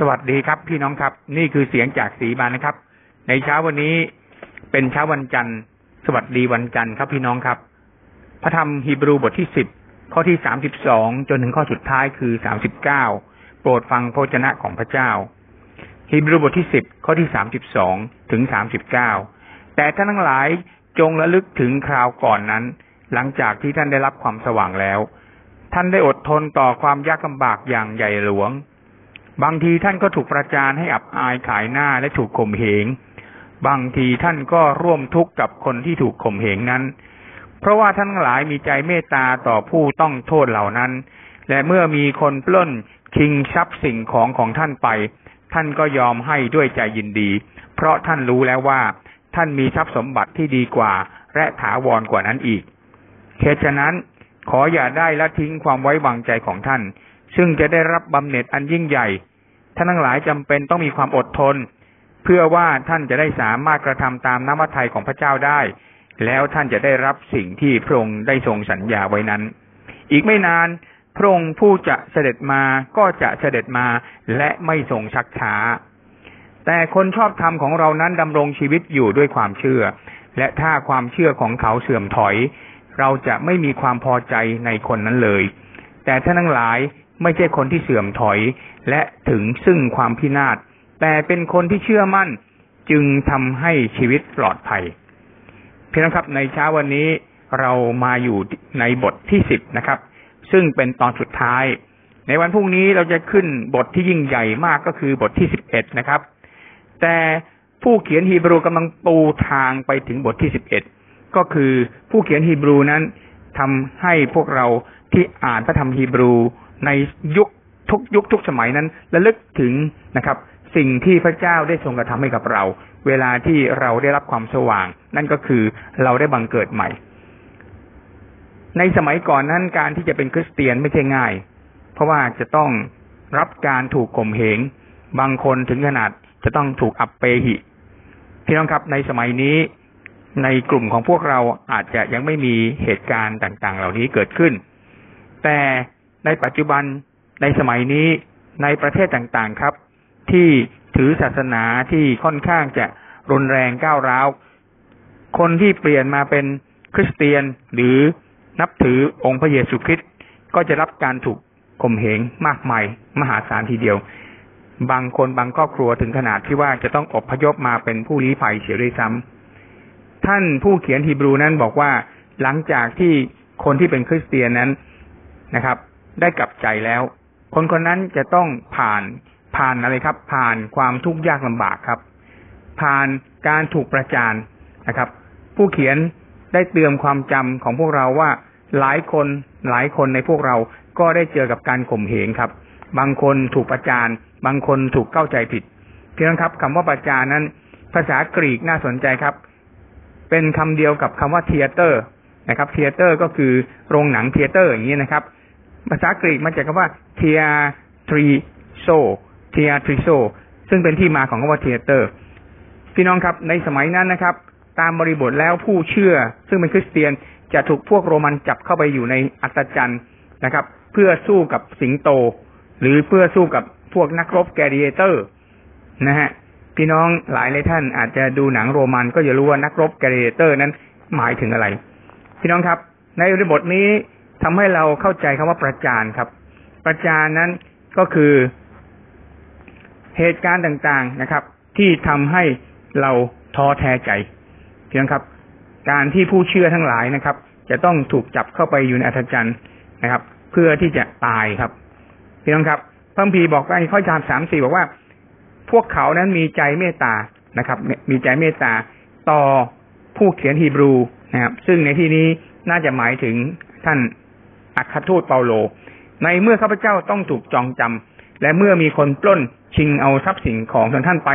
สวัสดีครับ พี่น้องครับ นี่คือเสียงจากสีบานนะครับ ในเช้าวันนี้เป็นเช้าวันจันทร์ สวัสดีวันจันทร์ครับ พี่น้องครับ พระธรรมฮีบรูบทที่สิบข้อที่สามสิบสองจนถึงข้อสุดท้ายคือสามสิบเก้าโปรดฟังพระชนะของพระเจ้าฮีบรูบทที่สิบข้อที่สามสิบสองถึงสามสิบเก้าแต่ท่านทั้งหลายจงระลึกถึงคราวก่อนนั้น หลังจากที่ท่านได้รับความสว่างแล้ว ท่านได้อดทนต่อความยากลำบากอย่างใหญ่หลวง บางทีท่านก็ถูกประจานให้อับอายขายหน้าและถูกข่มเหง บางทีท่านก็ร่วมทุกข์กับคนที่ถูกข่มเหงนั้น เพราะว่าท่านทั้งหลายมีใจเมตตาต่อผู้ต้องโทษเหล่านั้น และเมื่อมีคนปล้นชิงทรัพย์สิ่งของของท่านไป ท่านก็ยอมให้ด้วยใจยินดี เพราะท่านรู้แล้วว่า ท่านมีทรัพย์สมบัติที่ดีกว่า และถาวรกว่านั้นอีกเหตุฉะนั้นขออย่าได้ละทิ้งความไว้วางใจของท่าน ซึ่งจะได้รับบำเหน็จอันยิ่งใหญ่ ท่านทั้งหลายจำเป็นต้องมีความอดทน เพื่อว่าท่านจะได้สามารถกระทำตามน้ำพระทัยของพระเจ้าได้ แล้วท่านจะได้รับสิ่งที่พระองค์ได้ทรงสัญญาไว้นั้น อีกไม่นานพระองค์ผู้จะเสด็จมาก็จะเสด็จมาและไม่ทรงชักช้า แต่คนชอบธรรมของเรานั้นดำรงชีวิตอยู่ด้วยความเชื่อ และถ้าความเชื่อของเขาเสื่อมถอย เราจะไม่มีความพอใจในคนนั้นเลย แต่ท่านทั้งหลาย ไม่ใช่คนที่เสื่อมถอยและถึงซึ่งความพินาศ แต่เป็นคนที่เชื่อมั่นจึงทำให้ชีวิตปลอดภัยเพียงครับในเช้าวันนี้เรามาอยู่ในบทที่สิบนะครับ ซึ่งเป็นตอนสุดท้าย ในวันพรุ่งนี้เราจะขึ้นบทที่ยิ่งใหญ่มากก็คือบทที่สิบเอ็ดนะครับ แต่ผู้เขียนฮีบรูกำลังปูทางไปถึงบทที่สิบเอ็ดก็คือผู้เขียนฮีบรูนั้นทำให้พวกเราที่อ่านพระธรรมฮีบรู ในยุคทุกยุคทุกสมัยนั้นระลึกถึงนะครับ สิ่งที่พระเจ้าได้ทรงกระทำให้กับเรา เวลาที่เราได้รับความสว่าง นั่นก็คือเราได้บังเกิดใหม่ ในสมัยก่อนนั้นการที่จะเป็นคริสเตียนไม่ใช่ง่าย เพราะว่าจะต้องรับการถูกข่มเหง บางคนถึงขนาดจะต้องถูกอับเปหิพี่น้องครับในสมัยนี้ในกลุ่มของพวกเราอาจจะยังไม่มีเหตุการณ์ต่าง ๆ เหล่านี้เกิดขึ้น แต่ ในปัจจุบันในสมัยนี้ในประเทศต่างๆครับ ที่ถือศาสนาที่ค่อนข้างจะรุนแรงก้าวร้าว คนที่เปลี่ยนมาเป็นคริสเตียนหรือนับถือองค์พระเยซูคริสต์ก็จะรับการถูกข่มเหงมากมายมหาศาลทีเดียว บางคนบางครอบครัวถึงขนาดที่ว่าจะต้องอบพยพมาเป็นผู้ลี้ภัยเสียด้วยซ้ำท่านผู้เขียนฮีบรูนั้นบอกว่าหลังจากที่คนที่เป็นคริสเตียนนั้นนะครับ ได้กลับใจแล้ว คนคนนั้นจะต้องผ่านผ่านอะไรครับ ผ่านความทุกข์ยากลำบากครับ ผ่านการถูกประจานนะครับ ผู้เขียนได้เตือนความจำของพวกเราว่าหลายคนหลายคนในพวกเราก็ได้เจอกับการข่มเหงครับ บางคนถูกประจานบางคนถูกเข้าใจผิดเพียงครับคำว่าประจานนั้น ภาษากรีกน่าสนใจครับ เป็นคำเดียวกับคำว่า theater นะครับ theater ก็คือโรงหนัง theater อย่างนี้นะครับ ภาษากรีกมาจากคำว่า θεατρίζω θεατρίζω ซึ่งเป็นที่มาของคำว่า theater พี่น้องครับในสมัยนั้นนะครับ ตามบริบทแล้วผู้เชื่อ ซึ่งเป็นคริสเตียนจะถูกพวกโรมันจับเข้าไปอยู่ในอัฒจันทร์นะครับ เพื่อสู้กับสิงโต หรือเพื่อสู้กับพวกนักรบ gladiator นะฮะพี่น้องหลายหลายท่านอาจจะดูหนังโรมันก็จะรู้ว่านักรบ gladiator นั้นหมายถึงอะไร พี่น้องครับ ในบริบทนี้ ทำให้เราเข้าใจคำว่าประจานครับ ประจานนั้นก็คือเหตุการณ์ต่างๆนะครับ ที่ทำให้เราท้อแท้ใจเพียงครับ การที่ผู้เชื่อทั้งหลายนะครับ จะต้องถูกจับเข้าไปอยู่ในอัธจันทร์นะครับ เพื่อที่จะตายครับเพี่น้องครับพระพีบอกว่าข้อความสามสี่บอกว่า พวกเขานั้นมีใจเมตตานะครับ มีใจเมตตาต่อผู้เขียนฮีบรูนะครับ ซึ่งในที่นี้น่าจะหมายถึงท่าน อัครทูตเปาโล ในเมื่อข้าพเจ้าต้องถูกจองจำและเมื่อมีคนปล้นชิงเอาทรัพย์สินของท่านไป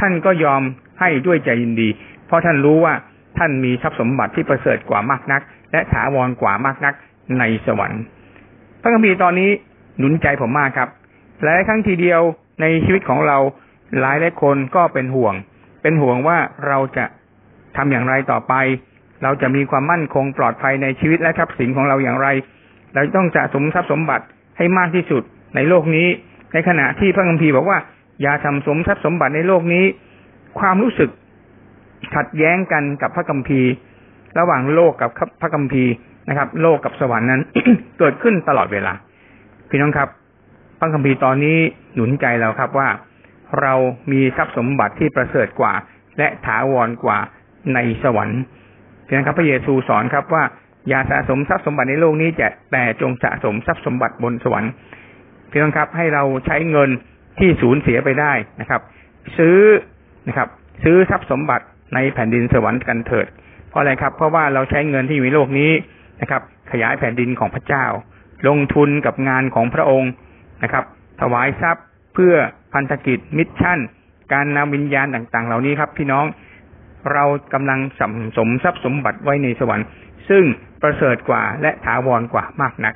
ท่านก็ยอมให้ด้วยใจยินดี เพราะท่านรู้ว่าท่านมีทรัพย์สมบัติที่ประเสริฐกว่ามากนัก และถาวรกว่ามากนักในสวรรค์ พระคัมภีร์ตอนนี้หนุนใจผมมากครับ หลายครั้งทีเดียวในชีวิตของเราหลายหลายคนก็เป็นห่วง เป็นห่วงว่าเราจะทำอย่างไรต่อไป เราจะมีความมั่นคงปลอดภัยในชีวิตและทรัพย์สินของเราอย่างไร เราต้องสะสมทรัพย์สมบัติให้มากที่สุดในโลกนี้ ในขณะที่พระคัมภีร์บอกว่า อย่าทำสมทรัพย์สมบัติในโลกนี้ ความรู้สึกขัดแย้งกันกับพระกัมภีร์ ระหว่างโลกกับพระกัมภีร์นะครับ โลกกับสวรรค์นั้น เกิดขึ้นตลอดเวลา พี่น้องครับพระคัมภีร์ตอนนี้หนุนใจเราครับว่า เรามีทรัพย์สมบัติที่ประเสริฐกว่า และถาวรกว่าในสวรรค์พี่น้องครับ พระเยซูสอนครับว่า อย่าสะสมทรัพย์สมบัติในโลกนี้จะแต่จงสะสมทรัพย์สมบัติบนสวรรค์พี่น้องครับ ให้เราใช้เงินที่สูญเสียไปได้นะครับ ซื้อนะครับ ซื้อทรัพย์สมบัติในแผ่นดินสวรรค์กันเถิด เพราะอะไรครับ เพราะว่าเราใช้เงินที่อยู่ในโลกนี้นะครับ ขยายแผ่นดินของพระเจ้า ลงทุนกับงานของพระองค์นะครับ ถวายทรัพย์เพื่อพันธกิจมิชชั่น การนำวิญญาณต่าง ๆ เหล่านี้ครับ พี่น้องเรากำลังสัมสมทรัพย์สมบัติไว้ในสวรรค์ ซึ่ง ประเสริฐกว่า และถาวรกว่ามากนัก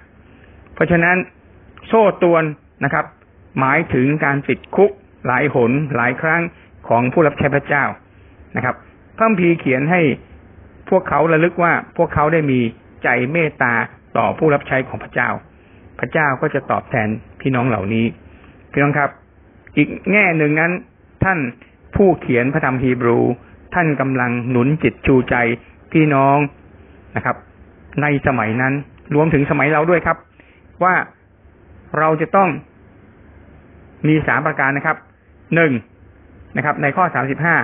เพราะฉะนั้นโซ่ตวนนะครับ หมายถึงการติดคุกหลายหนหลายครั้งของผู้รับใช้พระเจ้านะครับพระพีเขียนให้พวกเขาระลึกว่าพวกเขาได้มีใจเมตตาต่อผู้รับใช้ของพระเจ้า พระเจ้าก็จะตอบแทนพี่น้องเหล่านี้ พี่น้องครับ อีกแง่หนึ่งนั้น ท่านผู้เขียนพระธรรมฮีบรู ท่านกำลังหนุนจิตชูใจพี่น้องนะครับ ในสมัยนั้น รวมถึงสมัยเราด้วยครับ ว่าเราจะต้องมีสามประการนะครับหนึ่งนะครับ ในข้อสามสิบห้า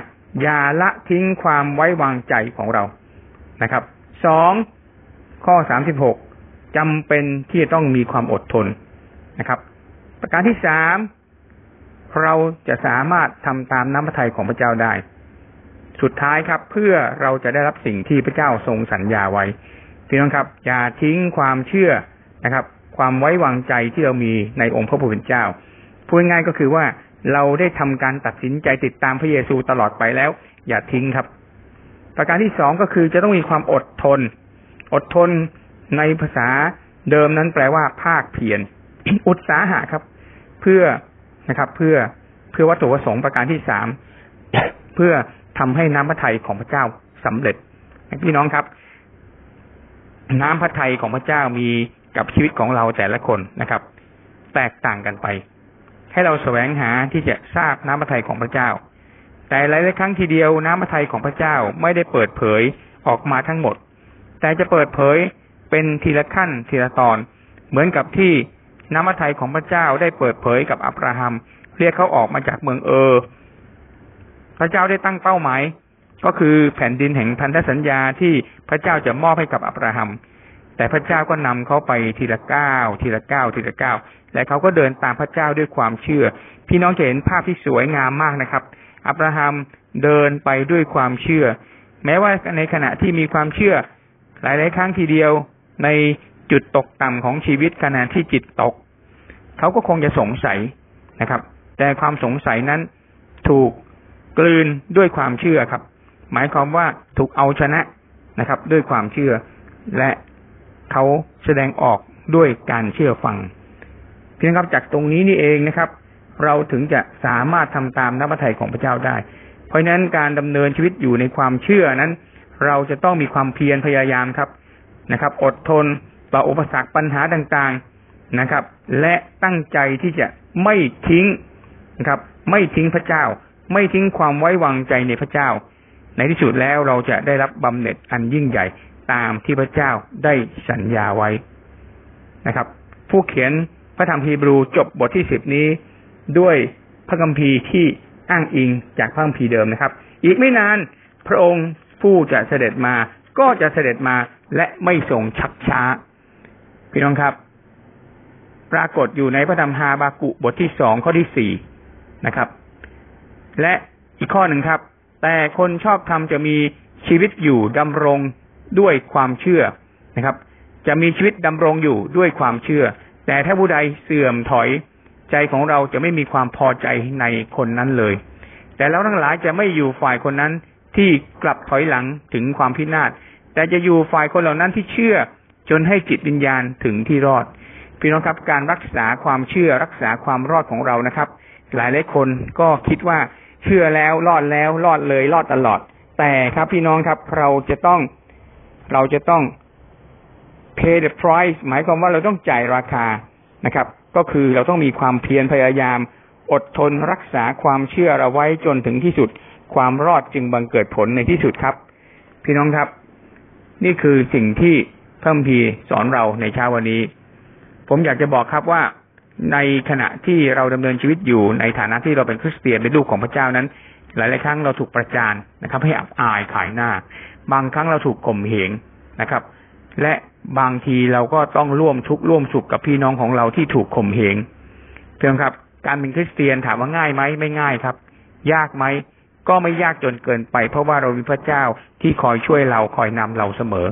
อย่าละทิ้งความไว้วางใจของเรานะครับสองข้อสามสิบหกจำเป็นที่จะต้องมีความอดทนนะครับ ประการที่สามเราจะสามารถทำตามน้ำพระทัยของพระเจ้าได้ สุดท้ายครับ เพื่อเราจะได้รับสิ่งที่พระเจ้าทรงสัญญาไว้ พี่น้องครับอย่าทิ้งความเชื่อนะครับ ความไว้วางใจที่เรามีในองค์พระผู้เป็นเจ้าพูดง่ายก็คือว่าเราได้ทำการตัดสินใจติดตามพระเยซูตลอดไปแล้ว อย่าทิ้งครับ ประการที่สองก็คือจะต้องมีความอดทน อดทนในภาษาเดิมนั้นแปลว่าภาคเพียรอุตสาหะครับ เพื่อนะครับ เพื่อเพื่อวัตถุประสงค์ประการที่สามเพื่อทำให้น้ำพระทัยของพระเจ้าสำเร็จพี่น้องครับ น้ำพระทัยของพระเจ้ามีกับชีวิตของเราแต่ละคนนะครับ แตกต่างกันไป ให้เราแสวงหาที่จะทราบน้ำพระทัยของพระเจ้า แต่หลายๆครั้งทีเดียวน้ำพระทัยของพระเจ้าไม่ได้เปิดเผยออกมาทั้งหมด แต่จะเปิดเผยเป็นทีละขั้นทีละตอน เหมือนกับที่น้ำพระทัยของพระเจ้าได้เปิดเผยกับอับราฮัม เรียกเขาออกมาจากเมืองเออ พระเจ้าได้ตั้งเป้าหมาย ก็คือแผ่นดินแห่งพันธสัญญาที่พระเจ้าจะมอบให้กับอับราฮัม แต่พระเจ้าก็นำเขาไปทีละก้าวทีละก้าวทีละก้าวและเขาก็เดินตามพระเจ้าด้วยความเชื่อ พี่น้องจะเห็นภาพที่สวยงามมากนะครับ อับราฮัมเดินไปด้วยความเชื่อ แม้ว่าในขณะที่มีความเชื่อ หลาย ๆ ครั้งทีเดียวในจุดตกต่ำของชีวิตขณะที่จิตตก เขาก็คงจะสงสัยนะครับ แต่ความสงสัยนั้นถูกกลืนด้วยความเชื่อครับ หมายความว่าถูกเอาชนะนะครับ ด้วยความเชื่อและเขาแสดงออกด้วยการเชื่อฟังพียงครับจากตรงนี้นี่เองนะครับ เราถึงจะสามารถทำตามน้ำพระทัยของพระเจ้าได้ เพราะฉะนั้นการดำเนินชีวิตอยู่ในความเชื่อนั้น เราจะต้องมีความเพียรพยายามครับนะครับ อดทนต่ออุปสรรคปัญหาต่างๆนะครับ และตั้งใจที่จะไม่ทิ้งนะครับ ไม่ทิ้งพระเจ้า ไม่ทิ้งความไว้วางใจในพระเจ้า ในที่สุดแล้วเราจะได้รับบำเหน็จอันยิ่งใหญ่ตามที่พระเจ้าได้สัญญาไว้นะครับ ผู้เขียนพระธรรมฮีบรูจบบทที่สิบนี้ ด้วยพระคัมภีร์ที่อ้างอิงจากพระคัมภีร์เดิมนะครับ อีกไม่นานพระองค์ผู้จะเสด็จมา ก็จะเสด็จมาและไม่ทรงชักช้า พี่น้องครับ ปรากฏอยู่ในพระธรรมฮาบากุบทที่สองข้อที่สี่นะครับ และอีกข้อหนึ่งครับ แต่คนชอบธรรมจะมีชีวิตอยู่ดำรงด้วยความเชื่อนะครับ จะมีชีวิตดำรงอยู่ด้วยความเชื่อ แต่ถ้าผู้ใดเสื่อมถอยใจของเราจะไม่มีความพอใจในคนนั้นเลย แต่เราทั้งหลายจะไม่อยู่ฝ่ายคนนั้นที่กลับถอยหลังถึงความพินาศแต่จะอยู่ฝ่ายคนเหล่านั้นที่เชื่อจนให้จิตวิญญาณถึงที่รอด พี่น้องครับการรักษาความเชื่อรักษาความรอดของเรานะครับ หลายหลายคนก็คิดว่า เชื่อแล้วรอดแล้วรอดเลยรอดตลอด แต่ครับพี่น้องครับเราจะต้องเราจะต้อง pay the price หมายความว่าเราต้องจ่ายราคานะครับ ก็คือเราต้องมีความเพียรพยายาม อดทนรักษาความเชื่อเราไว้จนถึงที่สุด ความรอดจึงบังเกิดผลในที่สุดครับ พี่น้องครับ นี่คือสิ่งที่พระคัมภีสอนเราในเช้าวันนี้ ผมอยากจะบอกครับว่า ในขณะที่เราดำเนินชีวิตอยู่ในฐานะที่เราเป็นคริสเตียนเป็นลูกของพระเจ้านั้น หลาย ๆ ครั้งเราถูกประจานนะครับ ให้อับอายขายหน้า บางครั้งเราถูกข่มเหงนะครับ และบางทีเราก็ต้องร่วมทุกข์ร่วมสุขกับพี่น้องของเราที่ถูกข่มเหงเพียงครับ การเป็นคริสเตียนถามว่าง่ายไหมไม่ง่ายครับ ยากไหมก็ไม่ยากจนเกินไป เพราะว่าเรามีพระเจ้าที่คอยช่วยเราคอยนำเราเสมอ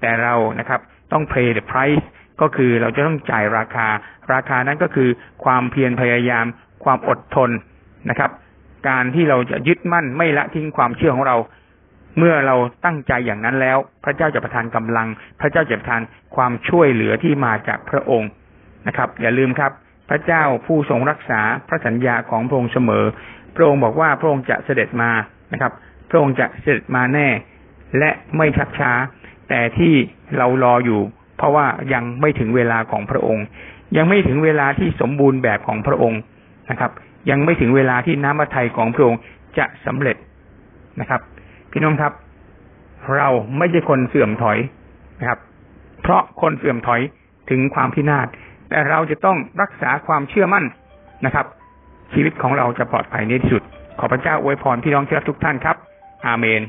แต่เรานะครับ ต้อง pay the price ก็คือเราจะต้องจ่ายราคา ราคานั้นก็คือความเพียรพยายาม ความอดทนนะครับ การที่เราจะยึดมั่นไม่ละทิ้งความเชื่อของเรา เมื่อเราตั้งใจอย่างนั้นแล้ว พระเจ้าจะประทานกำลัง พระเจ้าจะประทานความช่วยเหลือที่มาจากพระองค์นะครับ อย่าลืมครับ พระเจ้าผู้ทรงรักษาพระสัญญาของพระองค์เสมอ พระองค์บอกว่าพระองค์จะเสด็จมานะครับ พระองค์จะเสด็จมาแน่ และไม่ชักช้า แต่ที่เรารออยู่ เพราะว่ายังไม่ถึงเวลาของพระองค์ ยังไม่ถึงเวลาที่สมบูรณ์แบบของพระองค์นะครับ ยังไม่ถึงเวลาที่น้ำพระทัยของพระองค์จะสำเร็จนะครับ พี่น้องครับ เราไม่ใช่คนเสื่อมถอยนะครับ เพราะคนเสื่อมถอยถึงความพินาศแต่เราจะต้องรักษาความเชื่อมั่นนะครับ ชีวิตของเราจะปลอดภัยในที่สุด ขอพระเจ้าอวยพรพี่น้องที่รักทุกท่านครับ อาเมน